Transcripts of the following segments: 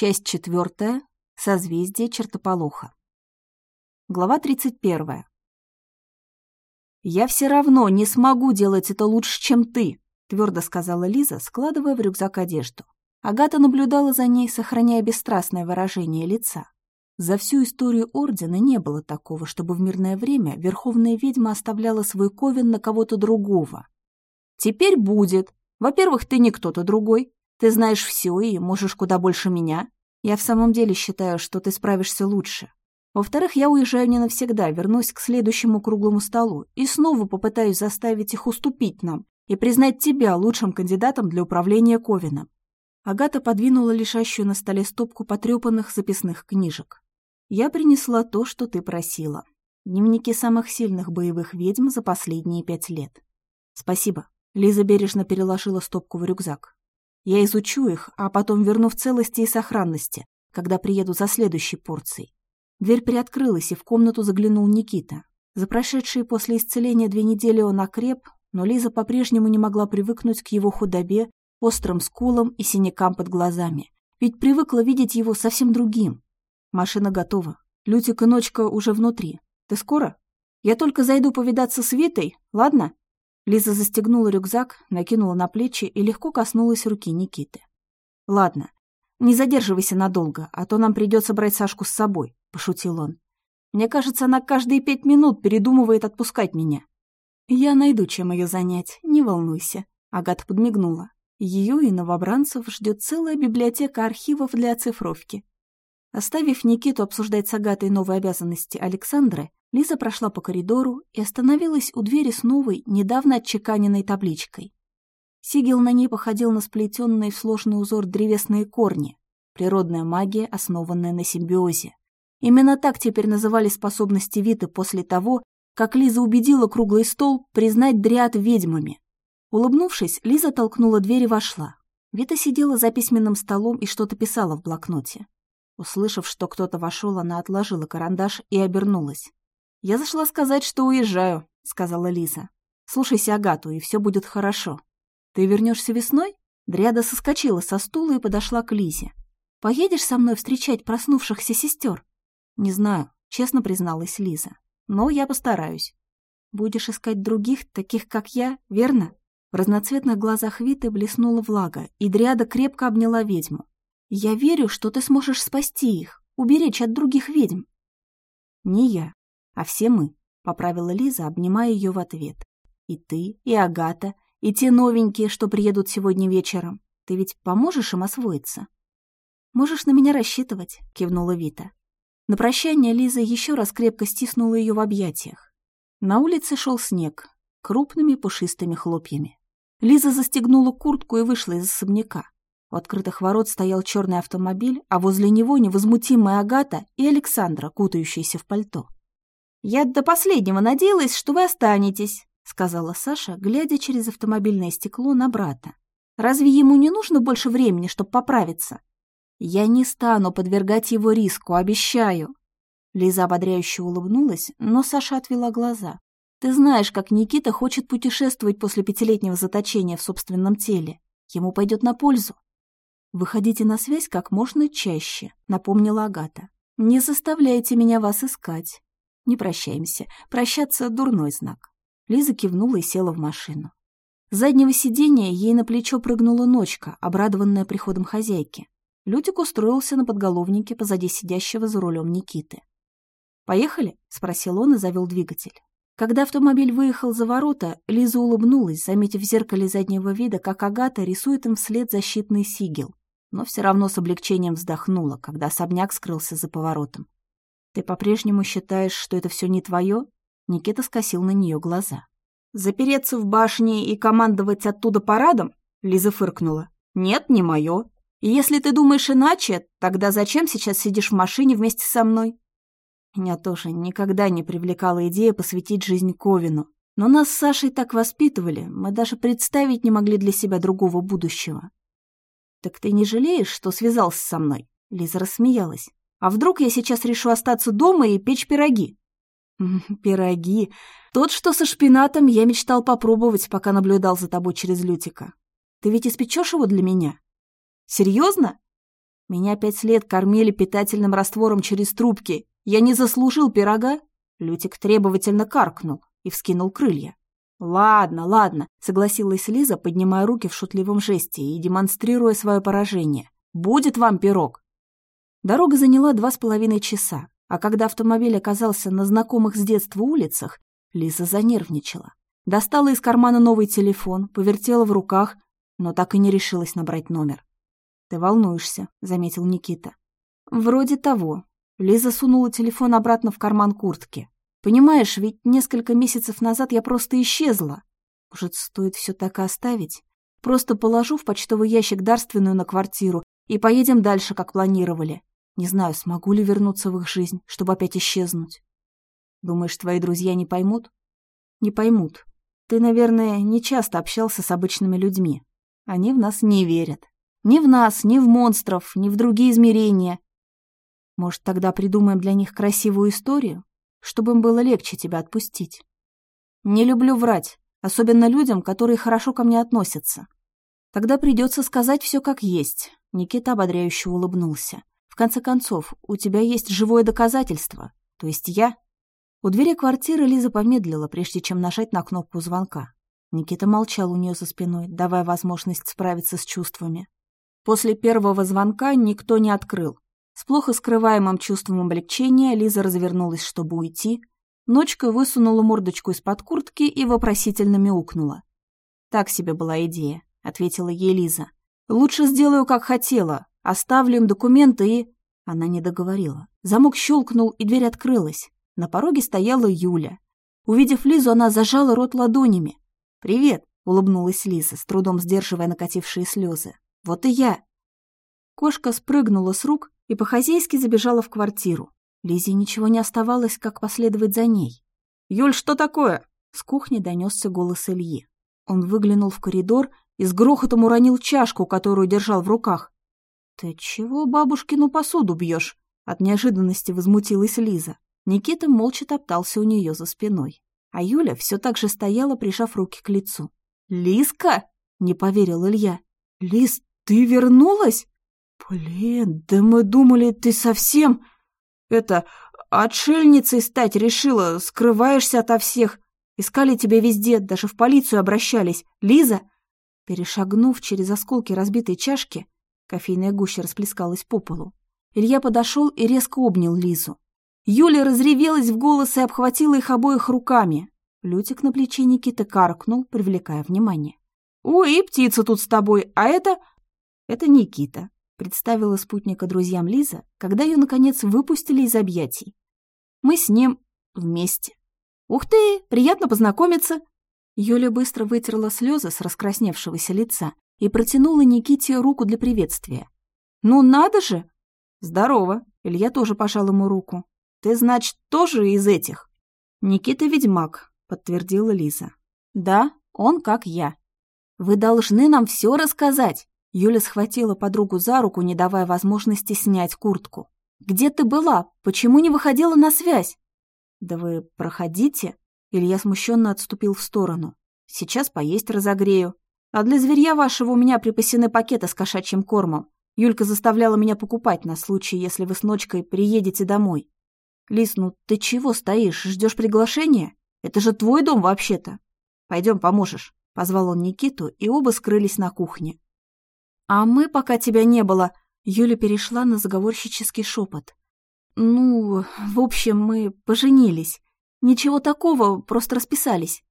Часть четвертая. Созвездие чертополоха. Глава 31. «Я все равно не смогу делать это лучше, чем ты», — твердо сказала Лиза, складывая в рюкзак одежду. Агата наблюдала за ней, сохраняя бесстрастное выражение лица. За всю историю Ордена не было такого, чтобы в мирное время Верховная Ведьма оставляла свой ковен на кого-то другого. «Теперь будет. Во-первых, ты не кто-то другой. Ты знаешь все и можешь куда больше меня. Я в самом деле считаю, что ты справишься лучше. Во-вторых, я уезжаю не навсегда, вернусь к следующему круглому столу и снова попытаюсь заставить их уступить нам и признать тебя лучшим кандидатом для управления Ковином. Агата подвинула лежащую на столе стопку потрепанных записных книжек. «Я принесла то, что ты просила. Дневники самых сильных боевых ведьм за последние пять лет. Спасибо». Лиза бережно переложила стопку в рюкзак. «Я изучу их, а потом верну в целости и сохранности, когда приеду за следующей порцией». Дверь приоткрылась, и в комнату заглянул Никита. За прошедшие после исцеления две недели он окреп, но Лиза по-прежнему не могла привыкнуть к его худобе, острым скулам и синякам под глазами. Ведь привыкла видеть его совсем другим. Машина готова. Лютик и Ночка уже внутри. Ты скоро? Я только зайду повидаться с Витой, ладно?» Лиза застегнула рюкзак, накинула на плечи и легко коснулась руки Никиты. «Ладно, не задерживайся надолго, а то нам придется брать Сашку с собой», — пошутил он. «Мне кажется, она каждые пять минут передумывает отпускать меня». «Я найду, чем ее занять, не волнуйся», — Агата подмигнула. Ее и новобранцев ждет целая библиотека архивов для оцифровки. Оставив Никиту обсуждать с Агатой новые обязанности Александры, Лиза прошла по коридору и остановилась у двери с новой, недавно отчеканенной табличкой. Сигел на ней походил на сплетенные в сложный узор древесные корни, природная магия, основанная на симбиозе. Именно так теперь называли способности Виты после того, как Лиза убедила круглый стол признать дриад ведьмами. Улыбнувшись, Лиза толкнула дверь и вошла. Вита сидела за письменным столом и что-то писала в блокноте. Услышав, что кто-то вошел, она отложила карандаш и обернулась. «Я зашла сказать, что уезжаю», — сказала Лиза. «Слушайся Агату, и все будет хорошо. Ты вернешься весной?» Дриада соскочила со стула и подошла к Лизе. «Поедешь со мной встречать проснувшихся сестер?» «Не знаю», — честно призналась Лиза. «Но я постараюсь». «Будешь искать других, таких как я, верно?» В разноцветных глазах Виты блеснула влага, и Дриада крепко обняла ведьму. Я верю, что ты сможешь спасти их, уберечь от других ведьм. Не я, а все мы, поправила Лиза, обнимая ее в ответ. И ты, и Агата, и те новенькие, что приедут сегодня вечером. Ты ведь поможешь им освоиться? Можешь на меня рассчитывать, кивнула Вита. На прощание Лиза еще раз крепко стиснула ее в объятиях. На улице шел снег, крупными пушистыми хлопьями. Лиза застегнула куртку и вышла из особняка. У открытых ворот стоял черный автомобиль, а возле него невозмутимая Агата и Александра, кутающиеся в пальто. «Я до последнего надеялась, что вы останетесь», — сказала Саша, глядя через автомобильное стекло на брата. «Разве ему не нужно больше времени, чтобы поправиться?» «Я не стану подвергать его риску, обещаю». Лиза ободряюще улыбнулась, но Саша отвела глаза. «Ты знаешь, как Никита хочет путешествовать после пятилетнего заточения в собственном теле. Ему пойдет на пользу. «Выходите на связь как можно чаще», — напомнила Агата. «Не заставляйте меня вас искать». «Не прощаемся. Прощаться — дурной знак». Лиза кивнула и села в машину. С заднего сиденья ей на плечо прыгнула ночка, обрадованная приходом хозяйки. Лютик устроился на подголовнике позади сидящего за рулем Никиты. «Поехали?» — спросил он и завел двигатель. Когда автомобиль выехал за ворота, Лиза улыбнулась, заметив в зеркале заднего вида, как Агата рисует им вслед защитный сигел но все равно с облегчением вздохнула, когда особняк скрылся за поворотом. «Ты по-прежнему считаешь, что это все не твое?» Никита скосил на нее глаза. «Запереться в башне и командовать оттуда парадом?» Лиза фыркнула. «Нет, не мое. И если ты думаешь иначе, тогда зачем сейчас сидишь в машине вместе со мной?» Меня тоже никогда не привлекала идея посвятить жизнь Ковину. Но нас с Сашей так воспитывали, мы даже представить не могли для себя другого будущего. «Так ты не жалеешь, что связался со мной?» Лиза рассмеялась. «А вдруг я сейчас решу остаться дома и печь пироги?» «Пироги. Тот, что со шпинатом, я мечтал попробовать, пока наблюдал за тобой через Лютика. Ты ведь испечешь его для меня?» «Серьезно?» Меня пять лет кормили питательным раствором через трубки. Я не заслужил пирога?» Лютик требовательно каркнул и вскинул крылья. «Ладно, ладно», — согласилась Лиза, поднимая руки в шутливом жесте и демонстрируя свое поражение. «Будет вам пирог!» Дорога заняла два с половиной часа, а когда автомобиль оказался на знакомых с детства улицах, Лиза занервничала. Достала из кармана новый телефон, повертела в руках, но так и не решилась набрать номер. «Ты волнуешься», — заметил Никита. «Вроде того». Лиза сунула телефон обратно в карман куртки. Понимаешь, ведь несколько месяцев назад я просто исчезла. Может, стоит все так и оставить? Просто положу в почтовый ящик дарственную на квартиру и поедем дальше, как планировали. Не знаю, смогу ли вернуться в их жизнь, чтобы опять исчезнуть. Думаешь, твои друзья не поймут? Не поймут. Ты, наверное, не часто общался с обычными людьми. Они в нас не верят. Ни в нас, ни в монстров, ни в другие измерения. Может, тогда придумаем для них красивую историю? чтобы им было легче тебя отпустить. Не люблю врать, особенно людям, которые хорошо ко мне относятся. Тогда придется сказать все как есть. Никита ободряюще улыбнулся. Конце концов, у тебя есть живое доказательство, то есть я. У двери квартиры Лиза помедлила, прежде чем нажать на кнопку звонка. Никита молчал у нее за спиной, давая возможность справиться с чувствами. После первого звонка никто не открыл. С плохо скрываемым чувством облегчения Лиза развернулась, чтобы уйти. Ночка высунула мордочку из-под куртки и вопросительно мяукнула. «Так себе была идея», — ответила ей Лиза. «Лучше сделаю, как хотела. Оставлю им документы и...» Она не договорила. Замок щелкнул, и дверь открылась. На пороге стояла Юля. Увидев Лизу, она зажала рот ладонями. «Привет», — улыбнулась Лиза, с трудом сдерживая накатившие слезы. «Вот и я». Кошка спрыгнула с рук и по-хозяйски забежала в квартиру. Лизе ничего не оставалось, как последовать за ней. «Юль, что такое?» С кухни донесся голос Ильи. Он выглянул в коридор и с грохотом уронил чашку, которую держал в руках. «Ты чего бабушкину посуду бьешь?» От неожиданности возмутилась Лиза. Никита молча топтался у нее за спиной. А Юля все так же стояла, прижав руки к лицу. «Лизка?» — не поверил Илья. «Лиз, ты вернулась?» «Блин, да мы думали, ты совсем... Это, отшельницей стать решила, скрываешься ото всех. Искали тебя везде, даже в полицию обращались. Лиза...» Перешагнув через осколки разбитой чашки, кофейная гуща расплескалась по полу. Илья подошел и резко обнял Лизу. Юля разревелась в голос и обхватила их обоих руками. Лютик на плече Никиты каркнул, привлекая внимание. «Ой, и птица тут с тобой, а это...» «Это Никита», представила спутника друзьям Лиза, когда ее, наконец, выпустили из объятий. Мы с ним вместе. «Ух ты, приятно познакомиться!» Юля быстро вытерла слезы с раскрасневшегося лица и протянула Никите руку для приветствия. «Ну надо же!» «Здорово!» Илья тоже пожал ему руку. «Ты, значит, тоже из этих?» «Никита ведьмак», — подтвердила Лиза. «Да, он как я». «Вы должны нам все рассказать!» Юля схватила подругу за руку, не давая возможности снять куртку. «Где ты была? Почему не выходила на связь?» «Да вы проходите». Илья смущенно отступил в сторону. «Сейчас поесть разогрею. А для зверья вашего у меня припасены пакеты с кошачьим кормом. Юлька заставляла меня покупать на случай, если вы с ночкой приедете домой. Лис, ну ты чего стоишь? Ждешь приглашения? Это же твой дом вообще-то. Пойдем, поможешь». Позвал он Никиту, и оба скрылись на кухне. «А мы, пока тебя не было...» Юля перешла на заговорщический шепот. «Ну, в общем, мы поженились. Ничего такого, просто расписались».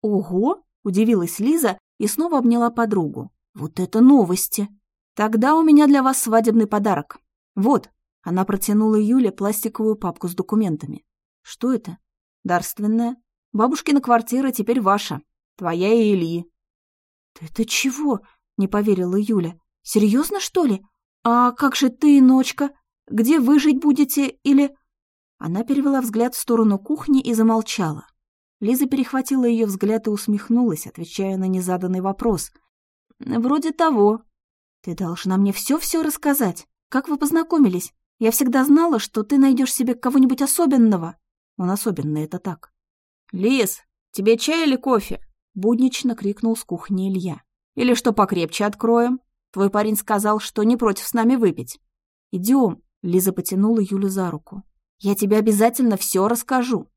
«Ого!» — удивилась Лиза и снова обняла подругу. «Вот это новости! Тогда у меня для вас свадебный подарок. Вот!» Она протянула Юле пластиковую папку с документами. «Что это?» «Дарственная. Бабушкина квартира теперь ваша. Твоя и Ильи». «Это чего?» Не поверила Юля. «Серьезно, что ли? А как же ты, ночка? Где вы жить будете или...» Она перевела взгляд в сторону кухни и замолчала. Лиза перехватила ее взгляд и усмехнулась, отвечая на незаданный вопрос. «Вроде того. Ты должна мне все-все рассказать. Как вы познакомились? Я всегда знала, что ты найдешь себе кого-нибудь особенного». Он особенный, это так. «Лиз, тебе чай или кофе?» — буднично крикнул с кухни Илья. Или что покрепче откроем? Твой парень сказал, что не против с нами выпить. Идем. Лиза потянула Юлю за руку. «Я тебе обязательно все расскажу».